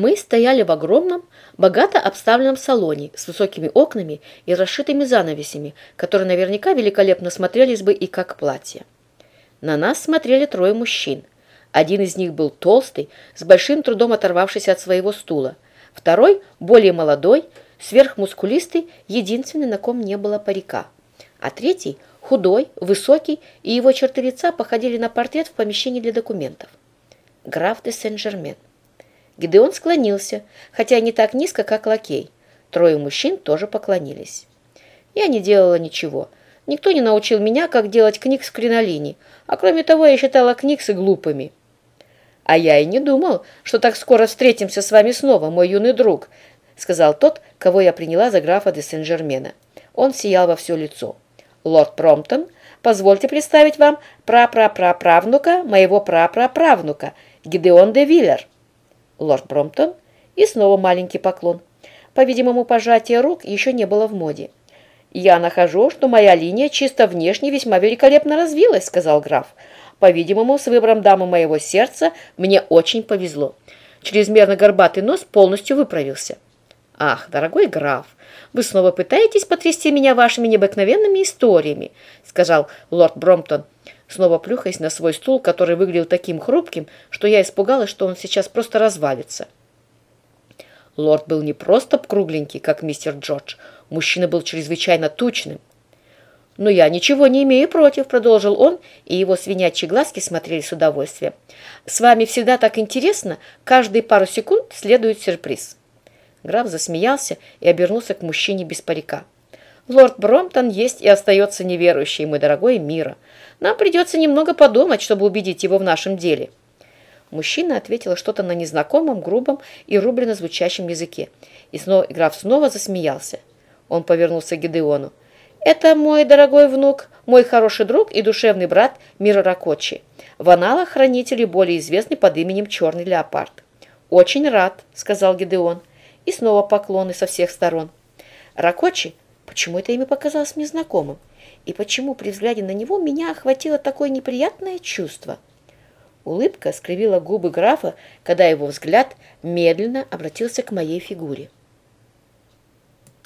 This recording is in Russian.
Мы стояли в огромном, богато обставленном салоне с высокими окнами и расшитыми занавесями, которые наверняка великолепно смотрелись бы и как платье. На нас смотрели трое мужчин. Один из них был толстый, с большим трудом оторвавшийся от своего стула. Второй, более молодой, сверхмускулистый, единственный, на ком не было парика. А третий, худой, высокий, и его черты лица походили на портрет в помещении для документов. Граф де Сен-Жермен. Гидеон склонился, хотя не так низко, как лакей. Трое мужчин тоже поклонились. Я не делала ничего. Никто не научил меня, как делать книг с кринолини, а кроме того, я считала книгсы глупыми. «А я и не думал, что так скоро встретимся с вами снова, мой юный друг», сказал тот, кого я приняла за графа де Сен-Жермена. Он сиял во все лицо. «Лорд Промптон, позвольте представить вам прапраправнука моего прапраправнука, Гидеон де Виллер» лорд Бромптон, и снова маленький поклон. По-видимому, пожатие рук еще не было в моде. «Я нахожу, что моя линия чисто внешне весьма великолепно развилась», — сказал граф. «По-видимому, с выбором дамы моего сердца мне очень повезло. Чрезмерно горбатый нос полностью выправился». «Ах, дорогой граф, вы снова пытаетесь потрясти меня вашими необыкновенными историями», — сказал лорд Бромптон, снова плюхаясь на свой стул, который выглядел таким хрупким, что я испугалась, что он сейчас просто развалится. Лорд был не просто кругленький, как мистер Джордж. Мужчина был чрезвычайно тучным. «Но я ничего не имею против», — продолжил он, и его свинячьи глазки смотрели с удовольствием. «С вами всегда так интересно. Каждые пару секунд следует сюрприз». Граф засмеялся и обернулся к мужчине без парика. «Лорд Бромтон есть и остается неверующий, мой дорогой Мира. Нам придется немного подумать, чтобы убедить его в нашем деле». Мужчина ответил что-то на незнакомом, грубом и рублено звучащем языке. И снова граф снова засмеялся. Он повернулся к Гидеону. «Это мой дорогой внук, мой хороший друг и душевный брат Мира Ракочи. В аналах хранителей более известный под именем Черный Леопард». «Очень рад», — сказал Гидеон. И снова поклоны со всех сторон. Ракочи, почему это имя показалось мне знакомым? и почему при взгляде на него меня охватило такое неприятное чувство. Улыбка скривила губы графа, когда его взгляд медленно обратился к моей фигуре.